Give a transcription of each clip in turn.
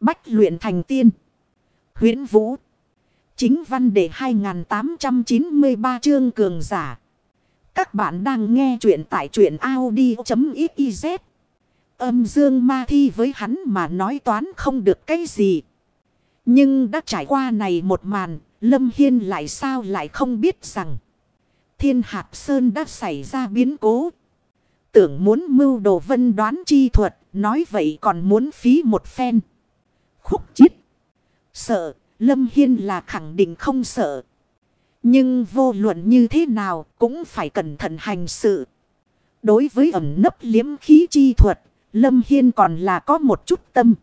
Bách luyện thành tiên. huyễn Vũ. Chính văn đề 2893 chương cường giả. Các bạn đang nghe truyện tại truyện Audi.xyz. Âm dương ma thi với hắn mà nói toán không được cái gì. Nhưng đã trải qua này một màn, Lâm Hiên lại sao lại không biết rằng. Thiên Hạp sơn đã xảy ra biến cố. Tưởng muốn mưu đồ vân đoán chi thuật, nói vậy còn muốn phí một phen. Khúc chiết. Sợ, Lâm Hiên là khẳng định không sợ. Nhưng vô luận như thế nào cũng phải cẩn thận hành sự. Đối với ẩm nấp liếm khí chi thuật, Lâm Hiên còn là có một chút tâm.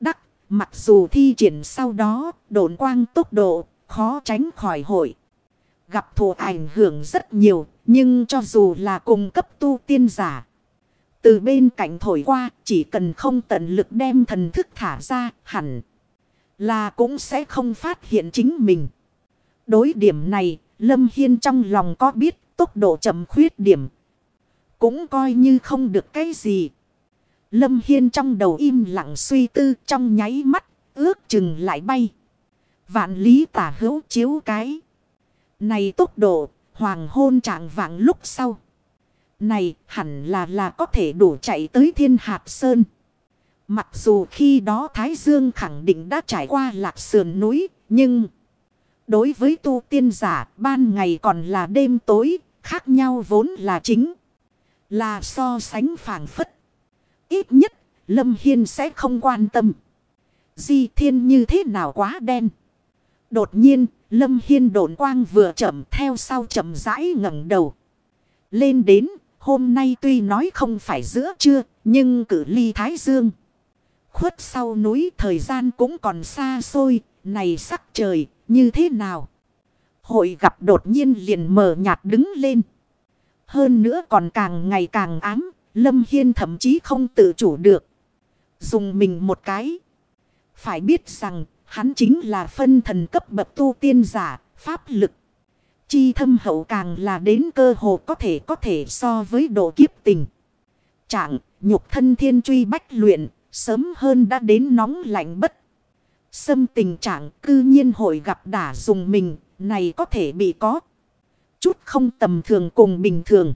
Đắc, mặc dù thi triển sau đó, độn quang tốc độ, khó tránh khỏi hội. Gặp thù ảnh hưởng rất nhiều, nhưng cho dù là cùng cấp tu tiên giả. Từ bên cạnh thổi qua, chỉ cần không tận lực đem thần thức thả ra, hẳn là cũng sẽ không phát hiện chính mình. Đối điểm này, Lâm Hiên trong lòng có biết tốc độ chậm khuyết điểm. Cũng coi như không được cái gì. Lâm Hiên trong đầu im lặng suy tư trong nháy mắt, ước chừng lại bay. Vạn lý tả hữu chiếu cái. Này tốc độ, hoàng hôn trạng vạn lúc sau. Này hẳn là là có thể đủ chạy tới thiên hạt sơn. Mặc dù khi đó Thái Dương khẳng định đã trải qua lạc sườn núi, nhưng... Đối với tu tiên giả, ban ngày còn là đêm tối, khác nhau vốn là chính. Là so sánh phản phất. Ít nhất, Lâm Hiên sẽ không quan tâm. Di thiên như thế nào quá đen. Đột nhiên, Lâm Hiên độn quang vừa chậm theo sau chậm rãi ngẩng đầu. Lên đến, hôm nay tuy nói không phải giữa trưa, nhưng cử ly Thái Dương. Khuất sau núi thời gian cũng còn xa xôi, này sắc trời, như thế nào? Hội gặp đột nhiên liền mờ nhạt đứng lên. Hơn nữa còn càng ngày càng ám, Lâm Hiên thậm chí không tự chủ được. Dùng mình một cái. Phải biết rằng Hắn chính là phân thần cấp bậc tu tiên giả, pháp lực. Chi thâm hậu càng là đến cơ hồ có thể có thể so với độ kiếp tình. Trạng, nhục thân thiên truy bách luyện, sớm hơn đã đến nóng lạnh bất. Xâm tình trạng cư nhiên hội gặp đả dùng mình, này có thể bị có. Chút không tầm thường cùng bình thường.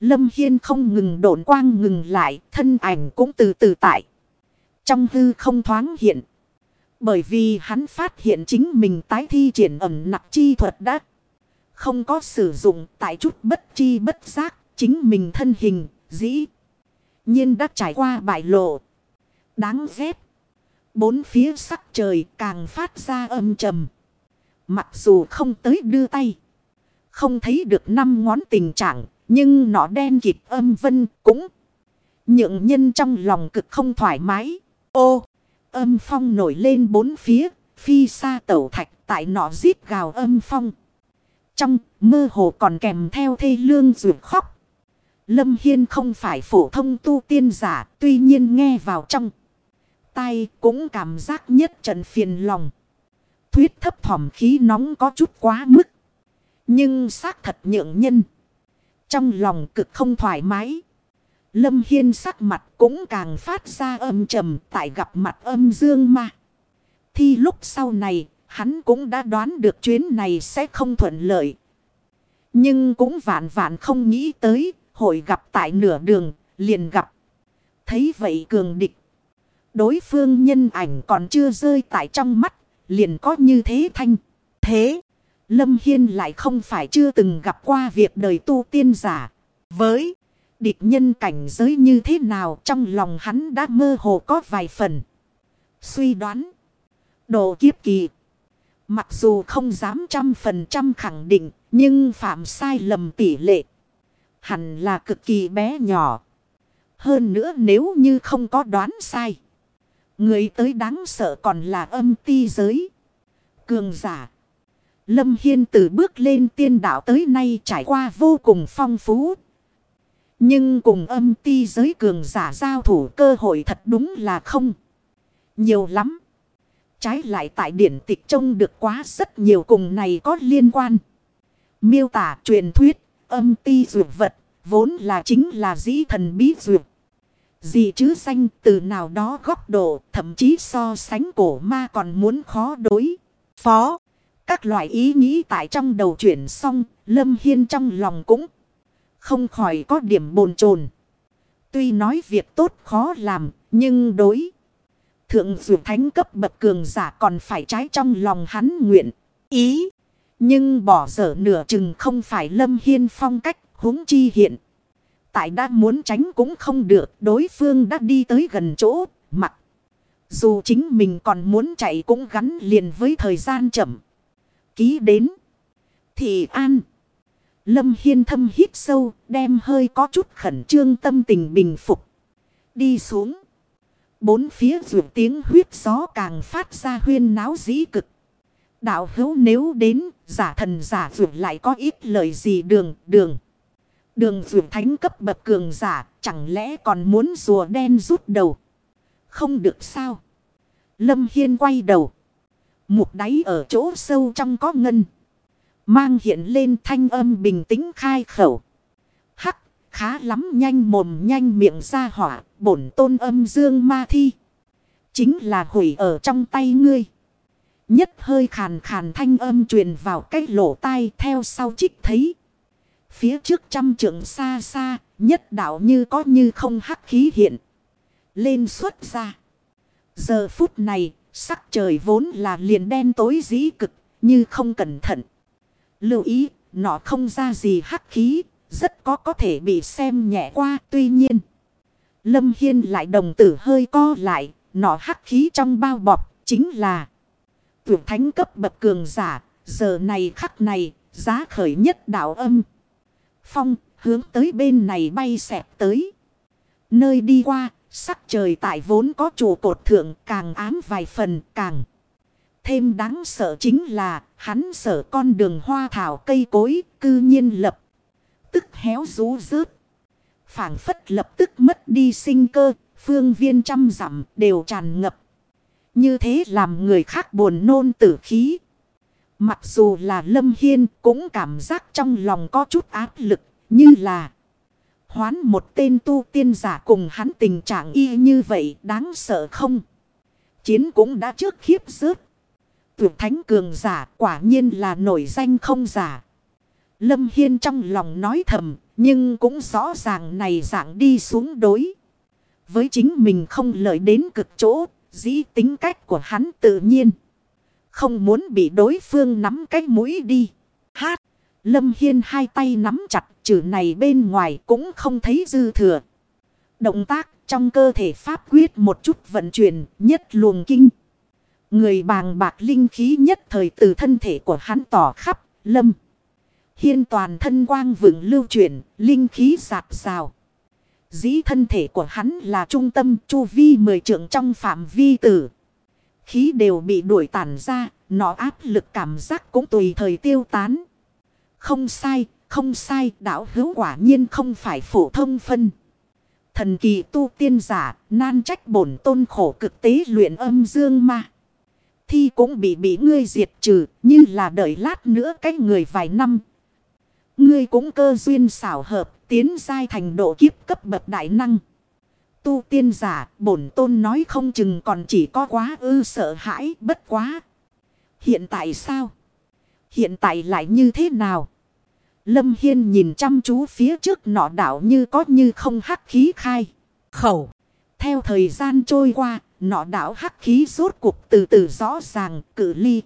Lâm Hiên không ngừng độn quang ngừng lại, thân ảnh cũng từ từ tại. Trong hư không thoáng hiện. Bởi vì hắn phát hiện chính mình tái thi triển ẩm nặng chi thuật đã không có sử dụng tại chút bất chi bất giác chính mình thân hình dĩ nhiên đã trải qua bại lộ. Đáng ghét. Bốn phía sắc trời càng phát ra âm trầm. Mặc dù không tới đưa tay. Không thấy được năm ngón tình trạng. Nhưng nó đen kịp âm vân cũng. Nhượng nhân trong lòng cực không thoải mái. Ô! Âm phong nổi lên bốn phía, phi xa tẩu thạch tại nọ giết gào âm phong. Trong mơ hồ còn kèm theo thê lương rượu khóc. Lâm Hiên không phải phổ thông tu tiên giả, tuy nhiên nghe vào trong. tay cũng cảm giác nhất trận phiền lòng. Thuyết thấp thỏm khí nóng có chút quá mức. Nhưng xác thật nhượng nhân. Trong lòng cực không thoải mái. Lâm Hiên sắc mặt cũng càng phát ra âm trầm tại gặp mặt âm dương ma. Thì lúc sau này, hắn cũng đã đoán được chuyến này sẽ không thuận lợi. Nhưng cũng vạn vạn không nghĩ tới, hội gặp tại nửa đường, liền gặp. Thấy vậy cường địch. Đối phương nhân ảnh còn chưa rơi tại trong mắt, liền có như thế thanh. Thế, Lâm Hiên lại không phải chưa từng gặp qua việc đời tu tiên giả. Với Địch nhân cảnh giới như thế nào trong lòng hắn đã mơ hồ có vài phần. Suy đoán. Độ kiếp kỳ. Mặc dù không dám trăm phần trăm khẳng định. Nhưng phạm sai lầm tỷ lệ. Hẳn là cực kỳ bé nhỏ. Hơn nữa nếu như không có đoán sai. Người tới đáng sợ còn là âm ti giới. Cường giả. Lâm Hiên từ bước lên tiên đạo tới nay trải qua vô cùng phong phú. Nhưng cùng âm ti giới cường giả giao thủ cơ hội thật đúng là không. Nhiều lắm. Trái lại tại điển tịch trông được quá rất nhiều cùng này có liên quan. Miêu tả truyền thuyết, âm ti dược vật, vốn là chính là dĩ thần bí dược. Gì chứ xanh từ nào đó góc độ thậm chí so sánh cổ ma còn muốn khó đối. Phó. Các loại ý nghĩ tại trong đầu chuyển xong. Lâm Hiên trong lòng cũng không khỏi có điểm bồn chồn Tuy nói việc tốt khó làm. Nhưng đối. Thượng dược thánh cấp bậc cường giả còn phải trái trong lòng hắn nguyện. Ý. Nhưng bỏ dở nửa chừng không phải Lâm Hiên phong cách huống chi hiện. Tại đã muốn tránh cũng không được. Đối phương đã đi tới gần chỗ. Mặt. Dù chính mình còn muốn chạy cũng gắn liền với thời gian chậm. Ký đến. thì an. Lâm Hiên thâm hít sâu. Đem hơi có chút khẩn trương tâm tình bình phục. Đi xuống. Bốn phía rượu tiếng huyết gió càng phát ra huyên náo dĩ cực. Đạo hữu nếu đến, giả thần giả rượu lại có ít lời gì đường, đường. Đường rượu thánh cấp bậc cường giả, chẳng lẽ còn muốn rùa đen rút đầu. Không được sao. Lâm Hiên quay đầu. Mục đáy ở chỗ sâu trong có ngân. Mang hiện lên thanh âm bình tĩnh khai khẩu. Khá lắm nhanh mồm nhanh miệng ra hỏa, bổn tôn âm dương ma thi. Chính là hủy ở trong tay ngươi. Nhất hơi khàn khàn thanh âm truyền vào cái lỗ tai theo sau trích thấy. Phía trước trăm trượng xa xa, nhất đạo như có như không hắc khí hiện. Lên xuất ra. Giờ phút này, sắc trời vốn là liền đen tối dĩ cực, như không cẩn thận. Lưu ý, nó không ra gì hắc khí, rất có có thể bị xem nhẹ qua. Tuy nhiên, Lâm Hiên lại đồng tử hơi co lại, nọ hắc khí trong bao bọc, chính là tuyệt thánh cấp bậc cường giả, giờ này khắc này, giá khởi nhất đạo âm. Phong, hướng tới bên này bay xẹp tới. Nơi đi qua, sắc trời tại vốn có trụ cột thượng càng ám vài phần càng. Thêm đáng sợ chính là, hắn sợ con đường hoa thảo cây cối, cư nhiên lập. Héo rú rớt. phảng phất lập tức mất đi sinh cơ, phương viên trăm dặm đều tràn ngập. Như thế làm người khác buồn nôn tử khí. Mặc dù là Lâm Hiên cũng cảm giác trong lòng có chút áp lực như là hoán một tên tu tiên giả cùng hắn tình trạng y như vậy đáng sợ không. Chiến cũng đã trước khiếp rớt. Tuyệt thánh cường giả quả nhiên là nổi danh không giả. Lâm Hiên trong lòng nói thầm, nhưng cũng rõ ràng này dạng đi xuống đối. Với chính mình không lợi đến cực chỗ, Dĩ tính cách của hắn tự nhiên. Không muốn bị đối phương nắm cái mũi đi. Hát. Lâm Hiên hai tay nắm chặt, chữ này bên ngoài cũng không thấy dư thừa. Động tác trong cơ thể pháp quyết một chút vận chuyển, nhất luồng kinh. Người bàng bạc linh khí nhất thời từ thân thể của hắn tỏ khắp, lâm. Hiên toàn thân quang vững lưu chuyển, linh khí giạt rào. Dĩ thân thể của hắn là trung tâm chu vi mười trượng trong phạm vi tử. Khí đều bị đuổi tản ra, nó áp lực cảm giác cũng tùy thời tiêu tán. Không sai, không sai, đạo hữu quả nhiên không phải phổ thông phân. Thần kỳ tu tiên giả, nan trách bổn tôn khổ cực tế luyện âm dương ma. Thi cũng bị bị ngươi diệt trừ, như là đợi lát nữa cái người vài năm. Ngươi cũng cơ duyên xảo hợp, tiến giai thành độ kiếp cấp bậc đại năng. Tu tiên giả, bổn tôn nói không chừng còn chỉ có quá ư sợ hãi bất quá. Hiện tại sao? Hiện tại lại như thế nào? Lâm Hiên nhìn chăm chú phía trước nọ đảo như có như không hắc khí khai. Khẩu. Theo thời gian trôi qua, nọ đảo hắc khí rốt cuộc từ từ rõ ràng, cử ly.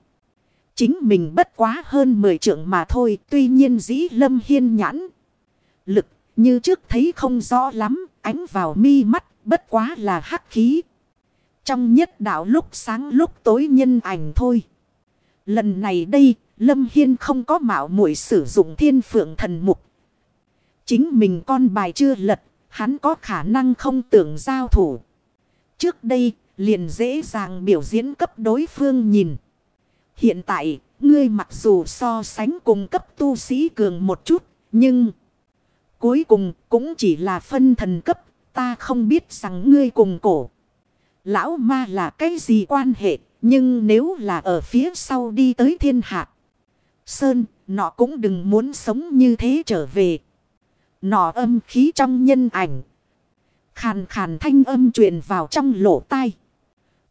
Chính mình bất quá hơn 10 trượng mà thôi, tuy nhiên dĩ Lâm Hiên nhãn lực, như trước thấy không rõ lắm, ánh vào mi mắt, bất quá là hắc khí. Trong nhất đạo lúc sáng lúc tối nhân ảnh thôi. Lần này đây, Lâm Hiên không có mạo muội sử dụng thiên phượng thần mục. Chính mình con bài chưa lật, hắn có khả năng không tưởng giao thủ. Trước đây, liền dễ dàng biểu diễn cấp đối phương nhìn. Hiện tại, ngươi mặc dù so sánh cùng cấp tu sĩ cường một chút, nhưng... Cuối cùng cũng chỉ là phân thần cấp. Ta không biết rằng ngươi cùng cổ. Lão ma là cái gì quan hệ. Nhưng nếu là ở phía sau đi tới thiên hạ. Sơn, nọ cũng đừng muốn sống như thế trở về. Nọ âm khí trong nhân ảnh. Khàn khàn thanh âm truyền vào trong lỗ tai.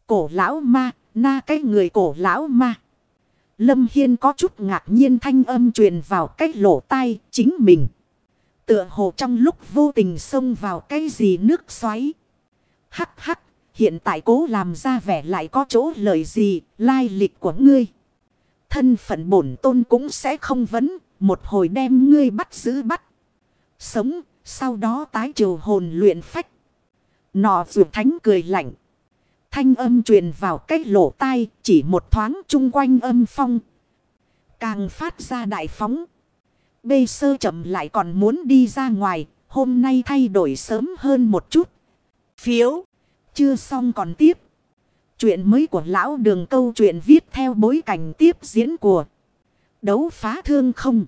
Cổ lão ma, na cái người cổ lão ma. Lâm Hiên có chút ngạc nhiên thanh âm truyền vào cái lỗ tai chính mình. Tựa hồ trong lúc vô tình xông vào cái gì nước xoáy. Hắc hắc, hiện tại cố làm ra vẻ lại có chỗ lời gì, lai lịch của ngươi. Thân phận bổn tôn cũng sẽ không vấn, một hồi đem ngươi bắt giữ bắt. Sống, sau đó tái triều hồn luyện phách. Nọ dù thánh cười lạnh. Thanh âm truyền vào cái lỗ tai, chỉ một thoáng chung quanh âm phong. Càng phát ra đại phóng. Bê sơ chậm lại còn muốn đi ra ngoài, hôm nay thay đổi sớm hơn một chút. Phiếu, chưa xong còn tiếp. Chuyện mới của lão đường câu chuyện viết theo bối cảnh tiếp diễn của đấu phá thương không.